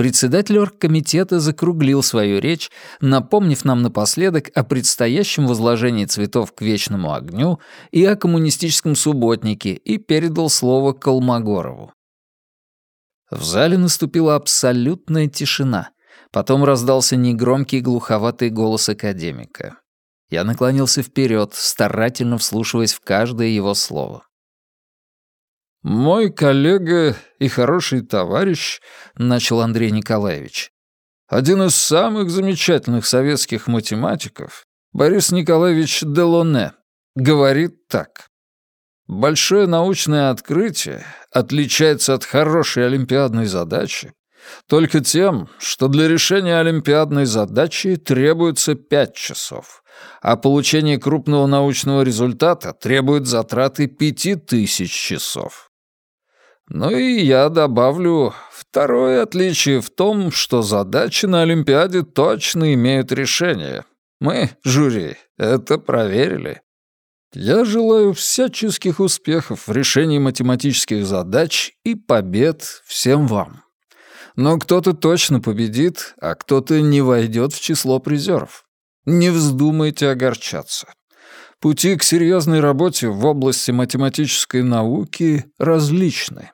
Председатель оргкомитета закруглил свою речь, напомнив нам напоследок о предстоящем возложении цветов к вечному огню и о коммунистическом субботнике и передал слово Колмогорову. В зале наступила абсолютная тишина. Потом раздался негромкий глуховатый голос академика. Я наклонился вперед, старательно вслушиваясь в каждое его слово. «Мой коллега и хороший товарищ», — начал Андрей Николаевич, «один из самых замечательных советских математиков, Борис Николаевич Делоне, говорит так. Большое научное открытие отличается от хорошей олимпиадной задачи только тем, что для решения олимпиадной задачи требуется пять часов, а получение крупного научного результата требует затраты пяти тысяч часов. Ну и я добавлю, второе отличие в том, что задачи на Олимпиаде точно имеют решение. Мы, жюри, это проверили. Я желаю всяческих успехов в решении математических задач и побед всем вам. Но кто-то точно победит, а кто-то не войдет в число призеров. Не вздумайте огорчаться. Пути к серьезной работе в области математической науки различны.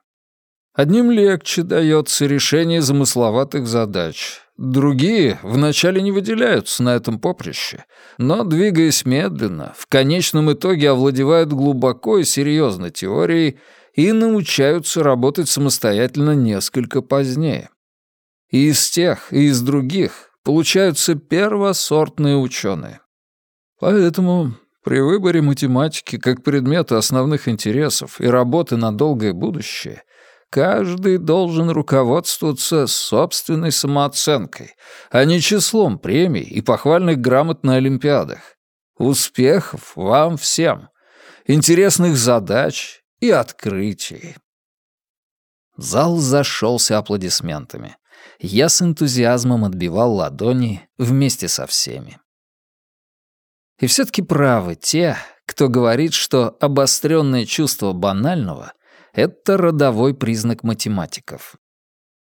Одним легче дается решение замысловатых задач. Другие вначале не выделяются на этом поприще, но, двигаясь медленно, в конечном итоге овладевают глубоко и серьезно теорией и научаются работать самостоятельно несколько позднее. И из тех, и из других получаются первосортные ученые. Поэтому при выборе математики как предмета основных интересов и работы на долгое будущее Каждый должен руководствоваться собственной самооценкой, а не числом премий и похвальных грамот на Олимпиадах. Успехов вам всем, интересных задач и открытий. Зал зашелся аплодисментами. Я с энтузиазмом отбивал ладони вместе со всеми. И все-таки правы те, кто говорит, что обостренное чувство банального это родовой признак математиков.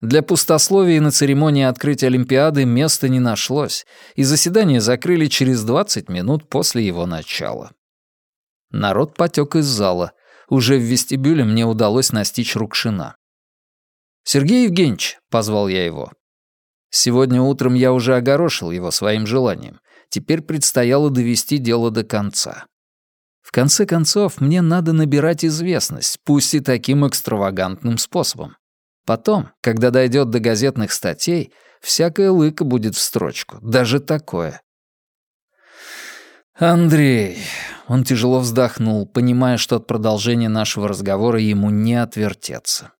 Для пустословия на церемонии открытия Олимпиады места не нашлось, и заседание закрыли через 20 минут после его начала. Народ потек из зала. Уже в вестибюле мне удалось настичь Рукшина. «Сергей Евгеньевич», — позвал я его. Сегодня утром я уже огорошил его своим желанием. Теперь предстояло довести дело до конца. В конце концов, мне надо набирать известность, пусть и таким экстравагантным способом. Потом, когда дойдет до газетных статей, всякая лыка будет в строчку, даже такое. «Андрей...» — он тяжело вздохнул, понимая, что от продолжения нашего разговора ему не отвертеться.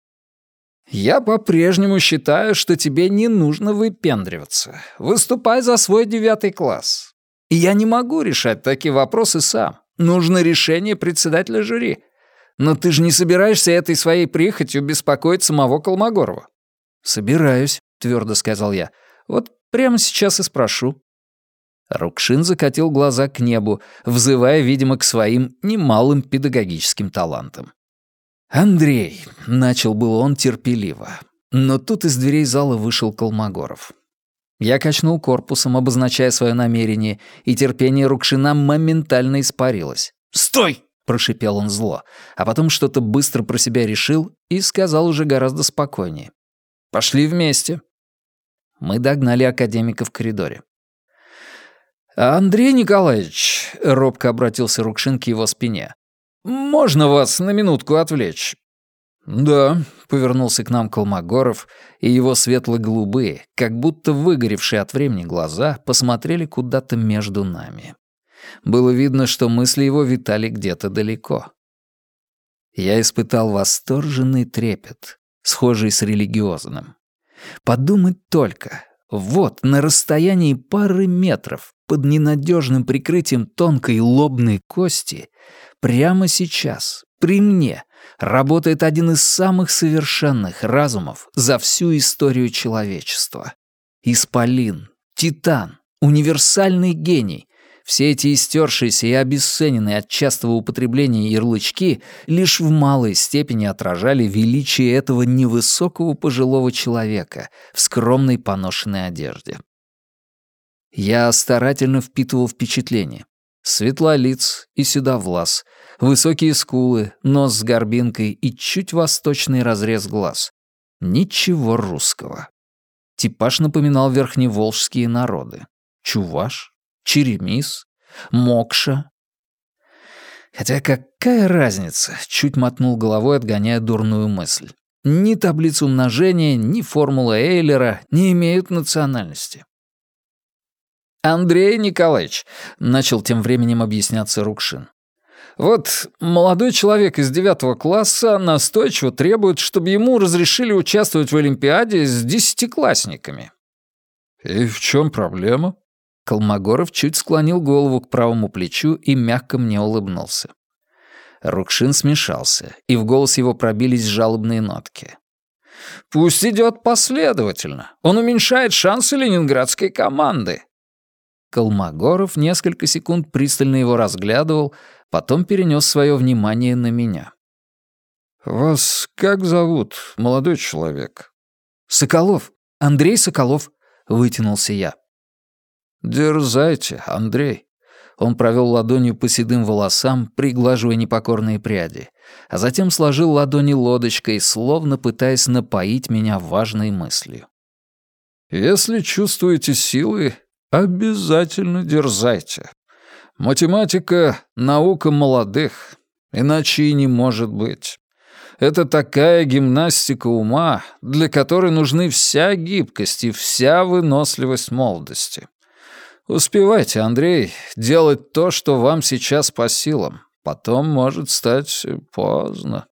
«Я по-прежнему считаю, что тебе не нужно выпендриваться. Выступай за свой девятый класс. И я не могу решать такие вопросы сам. Нужно решение председателя жюри. Но ты же не собираешься этой своей прихотью беспокоить самого Колмогорова?» «Собираюсь», — твердо сказал я. «Вот прямо сейчас и спрошу». Рукшин закатил глаза к небу, взывая, видимо, к своим немалым педагогическим талантам. «Андрей», — начал был он терпеливо, но тут из дверей зала вышел Колмогоров. Я качнул корпусом, обозначая свое намерение, и терпение Рукшина моментально испарилось. «Стой!» — прошипел он зло, а потом что-то быстро про себя решил и сказал уже гораздо спокойнее. «Пошли вместе». Мы догнали академика в коридоре. «Андрей Николаевич», — робко обратился Рукшин к его спине, «можно вас на минутку отвлечь? «Да», — повернулся к нам Колмогоров, и его светло-голубые, как будто выгоревшие от времени глаза, посмотрели куда-то между нами. Было видно, что мысли его витали где-то далеко. Я испытал восторженный трепет, схожий с религиозным. Подумать только, вот, на расстоянии пары метров, под ненадежным прикрытием тонкой лобной кости, прямо сейчас, при мне, работает один из самых совершенных разумов за всю историю человечества. Исполин, Титан, универсальный гений. Все эти истершиеся и обесцененные от частого употребления ярлычки лишь в малой степени отражали величие этого невысокого пожилого человека в скромной поношенной одежде. Я старательно впитывал впечатление. Светлолиц и седовлас, высокие скулы, нос с горбинкой и чуть восточный разрез глаз. Ничего русского. Типаж напоминал верхневолжские народы. Чуваш, Черемис, Мокша. Хотя какая разница, чуть мотнул головой, отгоняя дурную мысль. Ни таблица умножения, ни формула Эйлера не имеют национальности. «Андрей Николаевич», — начал тем временем объясняться Рукшин. «Вот молодой человек из девятого класса настойчиво требует, чтобы ему разрешили участвовать в Олимпиаде с десятиклассниками». «И в чем проблема?» Колмогоров чуть склонил голову к правому плечу и мягко мне улыбнулся. Рукшин смешался, и в голос его пробились жалобные нотки. «Пусть идет последовательно. Он уменьшает шансы ленинградской команды». Колмогоров несколько секунд пристально его разглядывал, потом перенес свое внимание на меня. «Вас как зовут, молодой человек?» «Соколов. Андрей Соколов», — вытянулся я. «Дерзайте, Андрей». Он провел ладонью по седым волосам, приглаживая непокорные пряди, а затем сложил ладони лодочкой, словно пытаясь напоить меня важной мыслью. «Если чувствуете силы, обязательно дерзайте. Математика — наука молодых, иначе и не может быть. Это такая гимнастика ума, для которой нужны вся гибкость и вся выносливость молодости. Успевайте, Андрей, делать то, что вам сейчас по силам. Потом может стать поздно.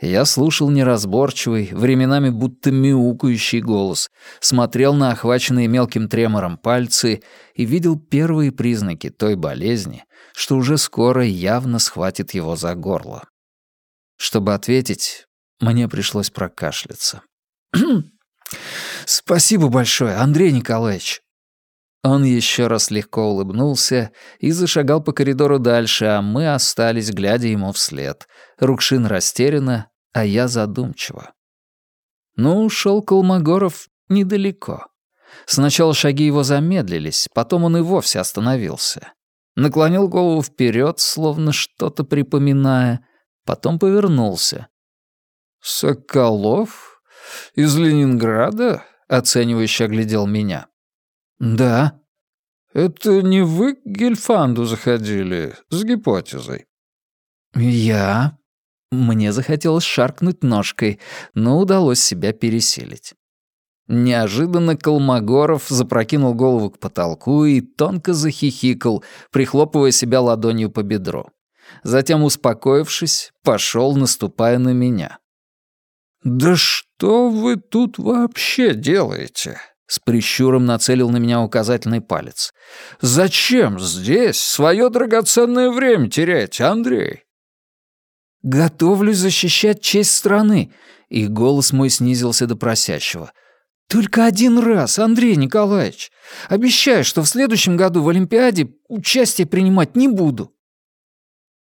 Я слушал неразборчивый, временами будто мяукающий голос, смотрел на охваченные мелким тремором пальцы и видел первые признаки той болезни, что уже скоро явно схватит его за горло. Чтобы ответить, мне пришлось прокашляться. «Спасибо большое, Андрей Николаевич. Он еще раз легко улыбнулся и зашагал по коридору дальше, а мы остались, глядя ему вслед. Рукшин растерянно, а я задумчиво. Ну, шел Колмогоров недалеко. Сначала шаги его замедлились, потом он и вовсе остановился. Наклонил голову вперед, словно что-то припоминая, потом повернулся. «Соколов? Из Ленинграда?» — оценивающе оглядел меня. «Да». «Это не вы к Гельфанду заходили с гипотезой?» «Я?» Мне захотелось шаркнуть ножкой, но удалось себя пересилить. Неожиданно Колмогоров запрокинул голову к потолку и тонко захихикал, прихлопывая себя ладонью по бедру. Затем, успокоившись, пошел, наступая на меня. «Да что вы тут вообще делаете?» С прищуром нацелил на меня указательный палец. «Зачем здесь свое драгоценное время терять, Андрей?» «Готовлюсь защищать честь страны», и голос мой снизился до просящего. «Только один раз, Андрей Николаевич. Обещаю, что в следующем году в Олимпиаде участие принимать не буду».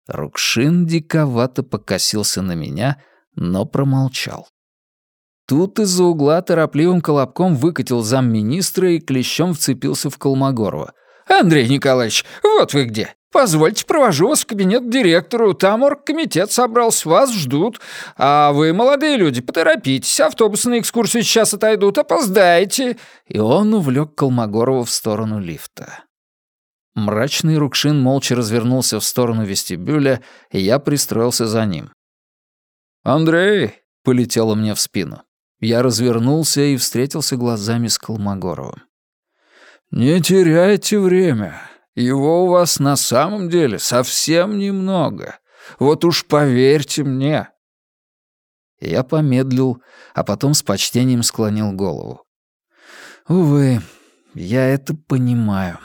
Рукшин диковато покосился на меня, но промолчал. Тут из-за угла торопливым колобком выкатил замминистра и клещом вцепился в Колмогорова. «Андрей Николаевич, вот вы где. Позвольте, провожу вас в кабинет к директору. Там оргкомитет собрался, вас ждут. А вы, молодые люди, поторопитесь, автобусы на экскурсию сейчас отойдут, опоздаете». И он увлек Колмогорова в сторону лифта. Мрачный Рукшин молча развернулся в сторону вестибюля, и я пристроился за ним. «Андрей!» — полетело мне в спину. Я развернулся и встретился глазами с Колмогоровым. «Не теряйте время. Его у вас на самом деле совсем немного. Вот уж поверьте мне». Я помедлил, а потом с почтением склонил голову. «Увы, я это понимаю».